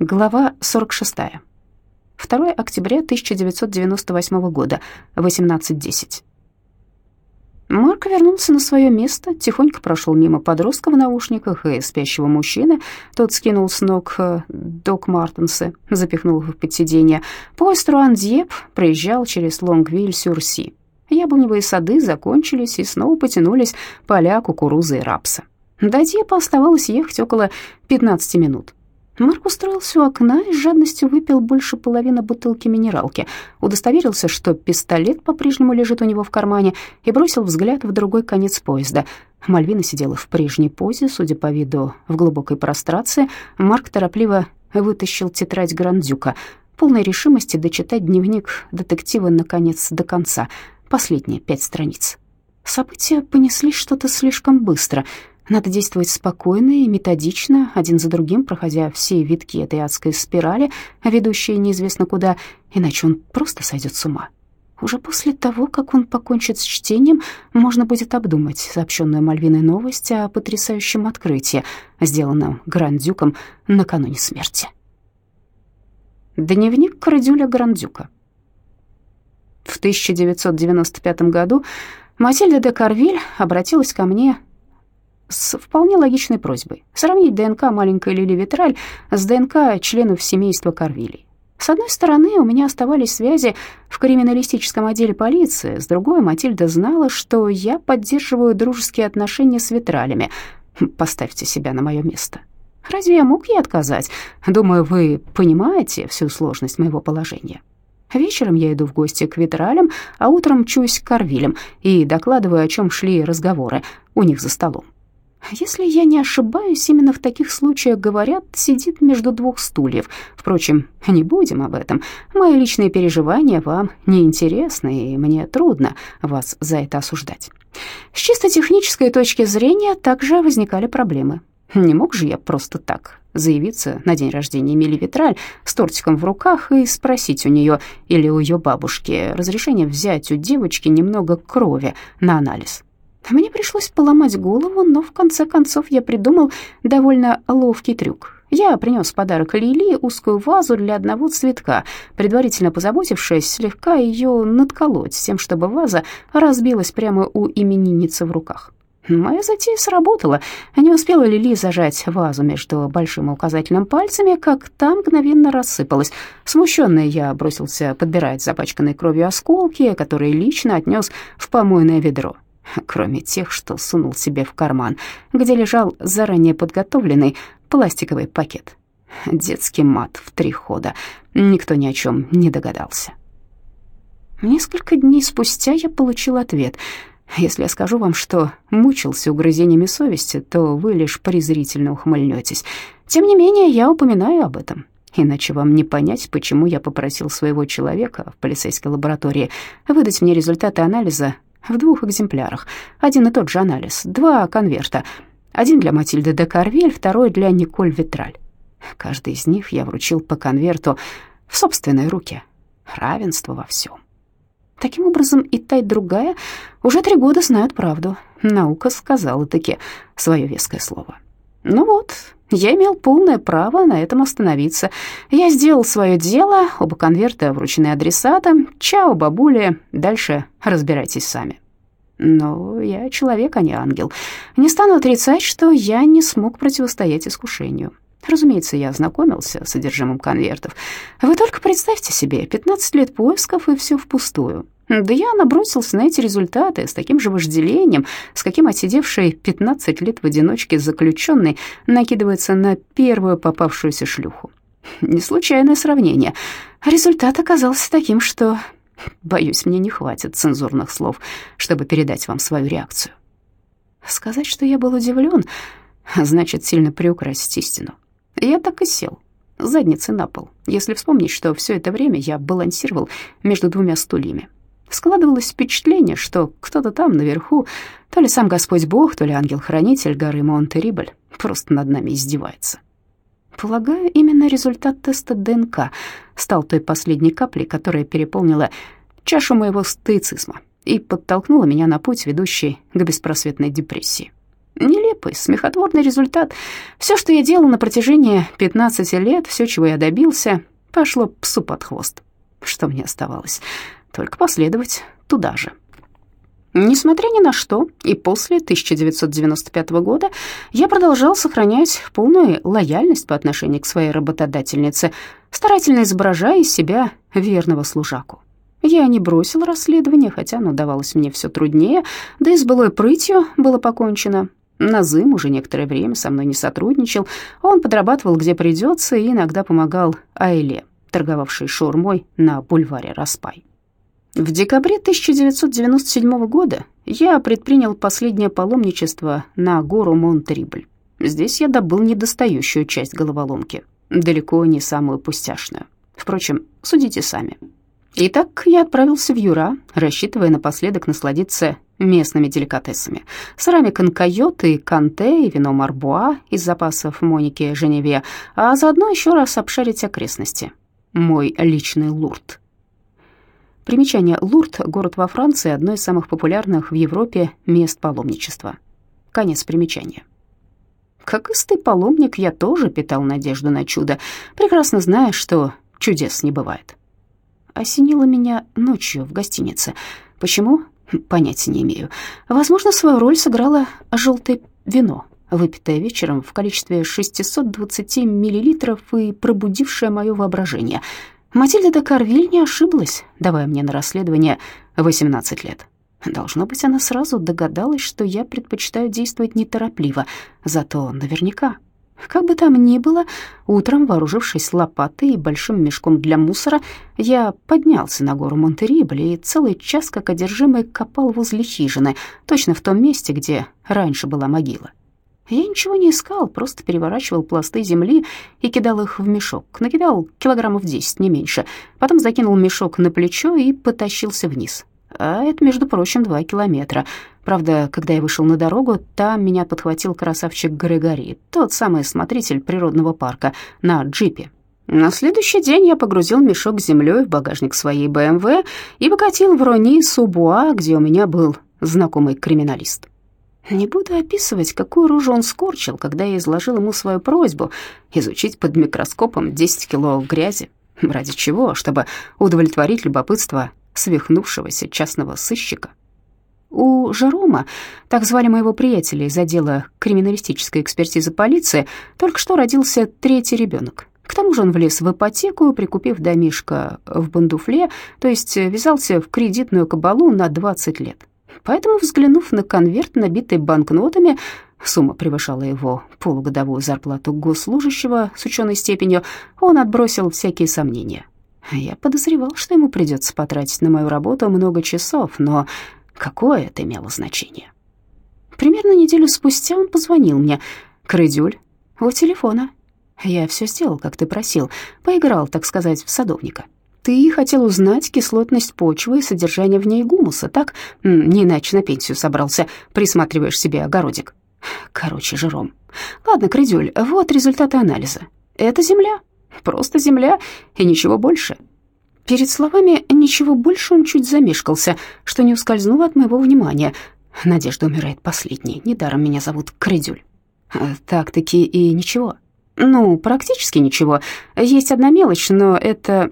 Глава 46. 2 октября 1998 года, 18.10. Марк вернулся на свое место, тихонько прошел мимо подростка в наушниках и спящего мужчины. Тот скинул с ног э, Док Мартенса, запихнул их под сиденье. Поезд Руан-Дьеп проезжал через Лонгвиль-Сюрси. Яблоневые сады закончились, и снова потянулись поля кукурузы и рапса. До Дьепа оставалось ехать около 15 минут. Марк устроился у окна и с жадностью выпил больше половины бутылки минералки, удостоверился, что пистолет по-прежнему лежит у него в кармане, и бросил взгляд в другой конец поезда. Мальвина сидела в прежней позе, судя по виду, в глубокой прострации. Марк торопливо вытащил тетрадь Грандюка, полной решимости дочитать дневник детектива наконец до конца, последние пять страниц. События понеслись что-то слишком быстро — надо действовать спокойно и методично, один за другим, проходя все витки этой адской спирали, ведущей неизвестно куда, иначе он просто сойдет с ума. Уже после того, как он покончит с чтением, можно будет обдумать сообщенную Мальвиной новость о потрясающем открытии, сделанном Грандюком накануне смерти. Дневник Крадюля Грандюка. В 1995 году Матильда де Карвиль обратилась ко мне с вполне логичной просьбой сравнить ДНК маленькой Лили Витраль с ДНК членов семейства Карвилей. С одной стороны, у меня оставались связи в криминалистическом отделе полиции, с другой, Матильда знала, что я поддерживаю дружеские отношения с Витралями. Поставьте себя на мое место. Разве я мог ей отказать? Думаю, вы понимаете всю сложность моего положения. Вечером я иду в гости к Витралям, а утром чусь к Карвилям и докладываю, о чем шли разговоры у них за столом. Если я не ошибаюсь, именно в таких случаях, говорят, сидит между двух стульев. Впрочем, не будем об этом. Мои личные переживания вам не интересны, и мне трудно вас за это осуждать. С чисто технической точки зрения также возникали проблемы. Не мог же я просто так заявиться на день рождения Эмили Витраль с тортиком в руках и спросить у нее или у ее бабушки разрешение взять у девочки немного крови на анализ. Мне пришлось поломать голову, но в конце концов я придумал довольно ловкий трюк. Я принес подарок Лили узкую вазу для одного цветка, предварительно позаботившись слегка ее надколоть, тем, чтобы ваза разбилась прямо у именинницы в руках. Моя затея сработала. Не успела Лили зажать вазу между большим и указательным пальцами, как там мгновенно рассыпалась. Смущенный я бросился подбирать запачканные кровью осколки, которые лично отнес в помойное ведро кроме тех, что сунул себе в карман, где лежал заранее подготовленный пластиковый пакет. Детский мат в три хода. Никто ни о чем не догадался. Несколько дней спустя я получил ответ. Если я скажу вам, что мучился угрызениями совести, то вы лишь презрительно ухмыльнетесь. Тем не менее, я упоминаю об этом. Иначе вам не понять, почему я попросил своего человека в полицейской лаборатории выдать мне результаты анализа в двух экземплярах. Один и тот же анализ, два конверта. Один для Матильды де Карвель, второй для Николь Витраль. Каждый из них я вручил по конверту в собственной руке. Равенство во всем. Таким образом, и та, и другая уже три года знают правду. Наука сказала-таки свое веское слово. Ну вот, я имел полное право на этом остановиться. Я сделал свое дело, оба конверта вручены адресатам. Чао, бабуля, дальше разбирайтесь сами. Но я человек, а не ангел. Не стану отрицать, что я не смог противостоять искушению. Разумеется, я ознакомился с содержимым конвертов. Вы только представьте себе, 15 лет поисков, и все впустую. Да я набросился на эти результаты с таким же вожделением, с каким отсидевший 15 лет в одиночке заключенный накидывается на первую попавшуюся шлюху. Не случайное сравнение. Результат оказался таким, что, боюсь, мне не хватит цензурных слов, чтобы передать вам свою реакцию. Сказать, что я был удивлен, значит сильно приукрасить истину. Я так и сел, задницей на пол, если вспомнить, что все это время я балансировал между двумя стульями. Складывалось впечатление, что кто-то там наверху, то ли сам Господь Бог, то ли ангел-хранитель горы Монте-Рибль, просто над нами издевается. Полагаю, именно результат теста ДНК стал той последней каплей, которая переполнила чашу моего стоицизма и подтолкнула меня на путь, ведущий к беспросветной депрессии. Нелепый, смехотворный результат. Все, что я делал на протяжении 15 лет, все, чего я добился, пошло псу под хвост. Что мне оставалось? Только последовать туда же. Несмотря ни на что, и после 1995 года я продолжал сохранять полную лояльность по отношению к своей работодательнице, старательно изображая из себя верного служаку. Я не бросил расследование, хотя оно давалось мне все труднее, да и с былой прытью было покончено. Назым уже некоторое время со мной не сотрудничал, он подрабатывал где придется и иногда помогал Айле, торговавшей шаурмой на бульваре Распай. В декабре 1997 года я предпринял последнее паломничество на гору Монтрибль. Здесь я добыл недостающую часть головоломки, далеко не самую пустяшную. Впрочем, судите сами. Итак, я отправился в Юра, рассчитывая напоследок насладиться местными деликатесами. Сырами конкайот и канте, и вино марбуа из запасов Моники Женеве, а заодно еще раз обшарить окрестности. Мой личный лурд. Примечание. Лурд — город во Франции, одно из самых популярных в Европе мест паломничества. Конец примечания. Как истый паломник, я тоже питал надежду на чудо, прекрасно зная, что чудес не бывает осенило меня ночью в гостинице. Почему? Понятия не имею. Возможно, свою роль сыграло желтое вино, выпитое вечером в количестве 620 миллилитров и пробудившее мое воображение. Матильда де Карвиль не ошиблась, давая мне на расследование 18 лет. Должно быть, она сразу догадалась, что я предпочитаю действовать неторопливо, зато наверняка как бы там ни было, утром, вооружившись лопатой и большим мешком для мусора, я поднялся на гору Монтерибль и целый час, как одержимый, копал возле хижины, точно в том месте, где раньше была могила. Я ничего не искал, просто переворачивал пласты земли и кидал их в мешок. Накидал килограммов десять, не меньше. Потом закинул мешок на плечо и потащился вниз. А это, между прочим, два километра. Правда, когда я вышел на дорогу, там меня подхватил красавчик Грегори, тот самый смотритель природного парка, на джипе. На следующий день я погрузил мешок с землей в багажник своей БМВ и покатил в Рони Субуа, где у меня был знакомый криминалист. Не буду описывать, какую рожу он скорчил, когда я изложил ему свою просьбу изучить под микроскопом 10 кило грязи. Ради чего? Чтобы удовлетворить любопытство свихнувшегося частного сыщика. У Жерома, так звали моего приятеля из отдела криминалистической экспертизы полиции, только что родился третий ребенок. К тому же он влез в ипотеку, прикупив домишко в Бандуфле, то есть ввязался в кредитную кабалу на 20 лет. Поэтому, взглянув на конверт, набитый банкнотами, сумма превышала его полугодовую зарплату госслужащего с ученой степенью, он отбросил всякие сомнения – я подозревал, что ему придется потратить на мою работу много часов, но какое это имело значение? Примерно неделю спустя он позвонил мне. «Крыдюль, у телефона». «Я все сделал, как ты просил. Поиграл, так сказать, в садовника». «Ты хотел узнать кислотность почвы и содержание в ней гумуса, так? Не иначе на пенсию собрался. Присматриваешь себе огородик». Короче, Жером. Ладно, Крыдюль, вот результаты анализа. Это земля. Просто земля и ничего больше. Перед словами «ничего больше» он чуть замешкался, что не ускользнуло от моего внимания. Надежда умирает последней, недаром меня зовут Крыдюль. А, так-таки и ничего. Ну, практически ничего. Есть одна мелочь, но это...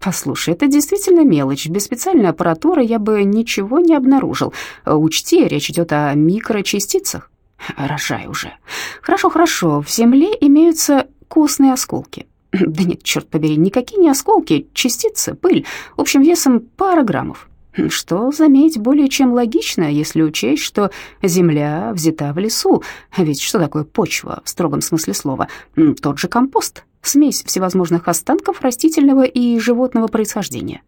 Послушай, это действительно мелочь. Без специальной аппаратуры я бы ничего не обнаружил. Учти, речь идет о микрочастицах. Рожай уже. Хорошо, хорошо. В Земле имеются костные осколки. Да нет, черт побери, никакие не осколки, частицы, пыль, общим весом пара граммов. Что, заметь, более чем логично, если учесть, что земля взята в лесу. Ведь что такое почва в строгом смысле слова? Тот же компост, смесь всевозможных останков растительного и животного происхождения.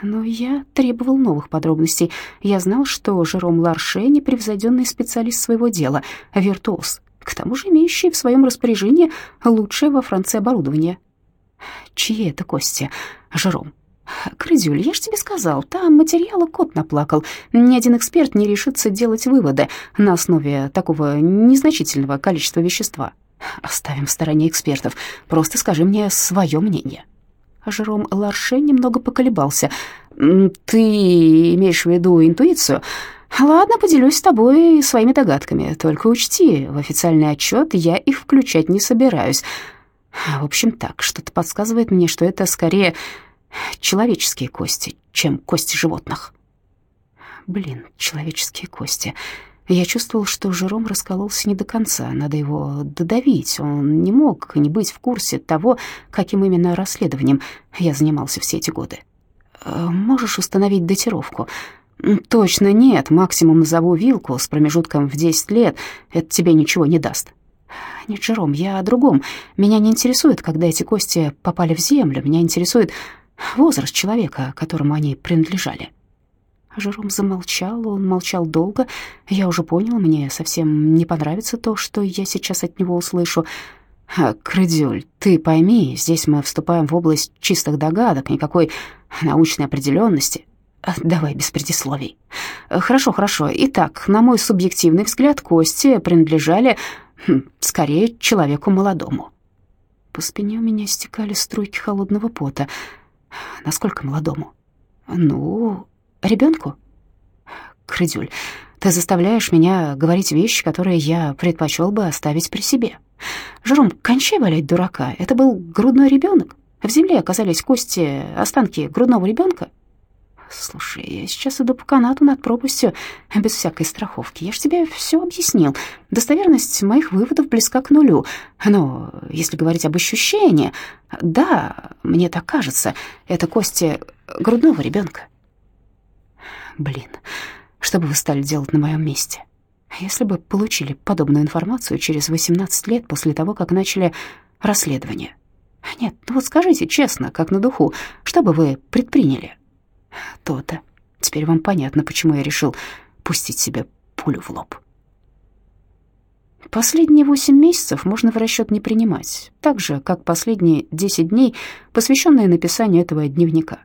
Но я требовал новых подробностей. Я знал, что Жером Ларше — непревзойденный специалист своего дела, виртуоз, к тому же имеющий в своем распоряжении лучшее во Франции оборудование. Чьи это кости? Жером. Крызюль, я ж тебе сказал, там материала кот наплакал. Ни один эксперт не решится делать выводы на основе такого незначительного количества вещества. Оставим в стороне экспертов. Просто скажи мне свое мнение. Жером Ларше немного поколебался. «Ты имеешь в виду интуицию?» Ладно, поделюсь с тобой своими догадками. Только учти, в официальный отчет я их включать не собираюсь. В общем, так, что-то подсказывает мне, что это скорее человеческие кости, чем кости животных. Блин, человеческие кости. Я чувствовал, что Жером раскололся не до конца, надо его додавить. Он не мог не быть в курсе того, каким именно расследованием я занимался все эти годы. Э, можешь установить датировку? Точно нет, максимум назову вилку с промежутком в 10 лет. Это тебе ничего не даст. Нет, Жером, я о другом. Меня не интересует, когда эти кости попали в землю. Меня интересует возраст человека, которому они принадлежали. Жером замолчал, он молчал долго. Я уже понял, мне совсем не понравится то, что я сейчас от него услышу. А, Крыдюль, ты пойми, здесь мы вступаем в область чистых догадок, никакой научной определенности. Давай без предисловий. Хорошо, хорошо. Итак, на мой субъективный взгляд, кости принадлежали хм, скорее человеку молодому. По спине у меня стекали струйки холодного пота. Насколько молодому? Ну, ребенку? Крыдюль, ты заставляешь меня говорить вещи, которые я предпочел бы оставить при себе. Жером, кончай валять дурака. Это был грудной ребенок. В земле оказались кости, останки грудного ребенка. Слушай, я сейчас иду по канату над пропастью без всякой страховки. Я ж тебе все объяснил. Достоверность моих выводов близка к нулю. Но если говорить об ощущении, да, мне так кажется, это кости грудного ребенка. Блин, что бы вы стали делать на моем месте? Если бы получили подобную информацию через 18 лет после того, как начали расследование. Нет, ну вот скажите честно, как на духу, что бы вы предприняли? То-то. Теперь вам понятно, почему я решил пустить себе пулю в лоб. Последние восемь месяцев можно в расчет не принимать, так же, как последние десять дней, посвященные написанию этого дневника.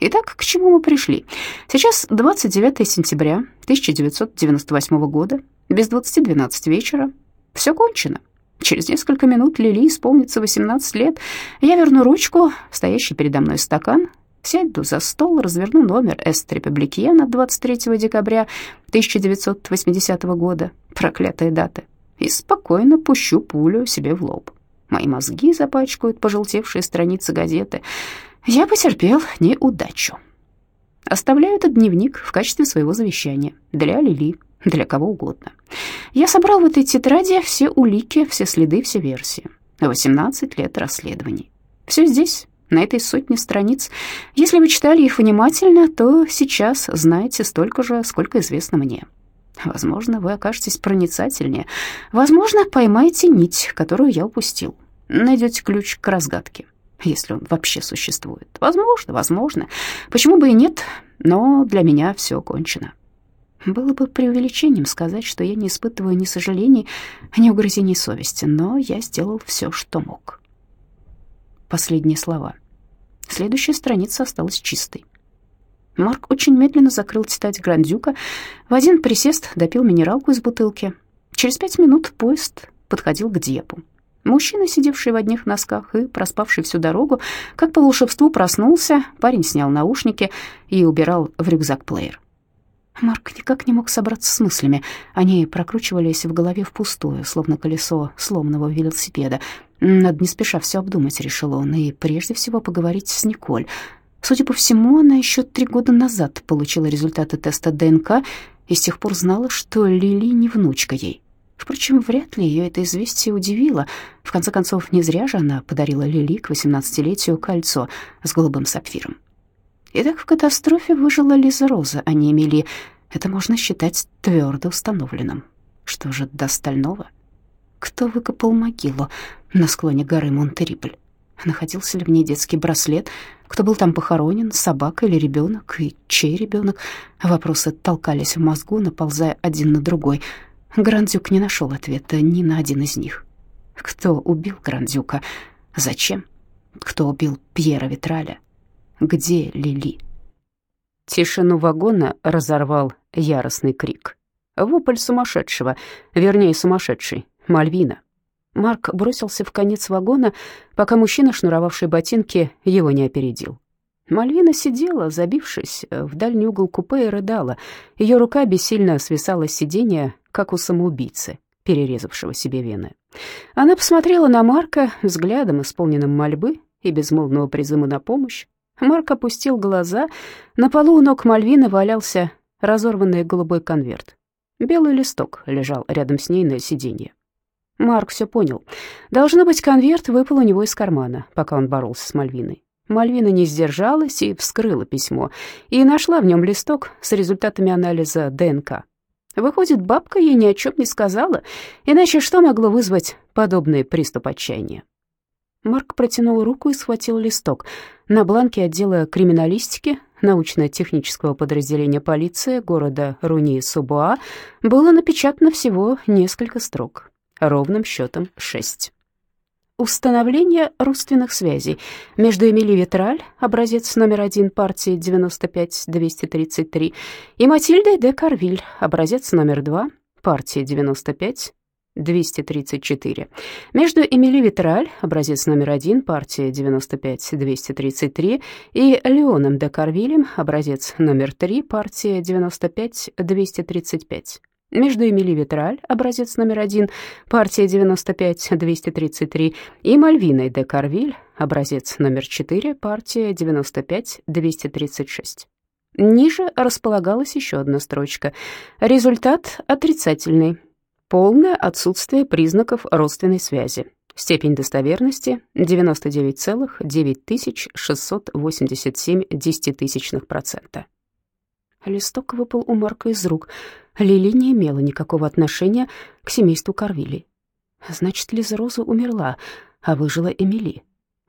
Итак, к чему мы пришли? Сейчас 29 сентября 1998 года, без 20.12 вечера. Все кончено. Через несколько минут Лили исполнится 18 лет. Я верну ручку, стоящий передо мной стакан, Сяду за стол, разверну номер «Эст Републикиен» от 23 декабря 1980 года, проклятая дата, и спокойно пущу пулю себе в лоб. Мои мозги запачкают пожелтевшие страницы газеты. Я потерпел неудачу. Оставляю этот дневник в качестве своего завещания для Лили, для кого угодно. Я собрал в этой тетради все улики, все следы, все версии. 18 лет расследований. Все здесь, на этой сотне страниц. Если вы читали их внимательно, то сейчас знаете столько же, сколько известно мне. Возможно, вы окажетесь проницательнее. Возможно, поймаете нить, которую я упустил. Найдете ключ к разгадке, если он вообще существует. Возможно, возможно. Почему бы и нет, но для меня все кончено. Было бы преувеличением сказать, что я не испытываю ни сожалений, ни угрызений совести, но я сделал все, что мог последние слова. Следующая страница осталась чистой. Марк очень медленно закрыл тетрадь Грандюка, в один присест допил минералку из бутылки. Через пять минут поезд подходил к Депу. Мужчина, сидевший в одних носках и проспавший всю дорогу, как по волшебству проснулся, парень снял наушники и убирал в рюкзак плеер. Марк никак не мог собраться с мыслями. Они прокручивались в голове впустую, словно колесо сломанного велосипеда. Надо не спеша все обдумать, решил он, и прежде всего поговорить с Николь. Судя по всему, она еще три года назад получила результаты теста ДНК и с тех пор знала, что Лили не внучка ей. Впрочем, вряд ли ее это известие удивило. В конце концов, не зря же она подарила Лили к 18-летию кольцо с голубым сапфиром. Итак, в катастрофе выжила Лиза Роза, а не Эмили. Это можно считать твердо установленным. Что же до остального? Кто выкопал могилу на склоне горы Монтерибль? Находился ли в ней детский браслет? Кто был там похоронен, собака или ребенок? И чей ребенок? Вопросы толкались в мозгу, наползая один на другой. Грандюк не нашел ответа ни на один из них. Кто убил Грандюка? Зачем? Кто убил Пьера Витраля? Где Лили? Тишину вагона разорвал яростный крик. Вопль сумасшедшего, вернее, сумасшедший, Мальвина. Марк бросился в конец вагона, пока мужчина, шнуровавший ботинки, его не опередил. Мальвина сидела, забившись в дальний угол купе и рыдала. Ее рука бессильно свисала с сиденья, как у самоубийцы, перерезавшего себе вены. Она посмотрела на Марка взглядом, исполненным мольбы и безмолвного призыва на помощь. Марк опустил глаза. На полу у ног Мальвины валялся разорванный голубой конверт. Белый листок лежал рядом с ней на сиденье. Марк все понял. Должно быть, конверт выпал у него из кармана, пока он боролся с Мальвиной. Мальвина не сдержалась и вскрыла письмо, и нашла в нем листок с результатами анализа ДНК. Выходит, бабка ей ни о чем не сказала, иначе что могло вызвать подобный приступ отчаяния? Марк протянул руку и схватил листок. На бланке отдела криминалистики научно-технического подразделения полиции города Руни-Субуа было напечатано всего несколько строк, ровным счетом шесть. Установление родственных связей между Эмили Витраль, образец номер один партии 95-233, и Матильдой де Карвиль, образец номер два партии 95 234. Между Эмили Витраль, образец номер один, партия 95-233, и Леоном де Карвилем, образец номер три, партия 95-235. Между Эмили Витраль, образец номер один, партия 95-233, и Мальвиной де Карвиль, образец номер четыре, партия 95-236. Ниже располагалась еще одна строчка. Результат отрицательный. Полное отсутствие признаков родственной связи. Степень достоверности 99,9687 десятитысячных процента. Листок выпал у Марка из рук. Лили не имела никакого отношения к семейству Карвили. Значит, Лиза Роза умерла, а выжила Эмили.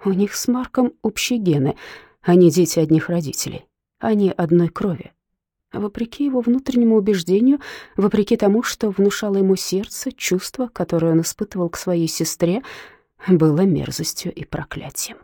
У них с Марком общие гены. Они дети одних родителей. Они одной крови. Вопреки его внутреннему убеждению, вопреки тому, что внушало ему сердце, чувство, которое он испытывал к своей сестре, было мерзостью и проклятием.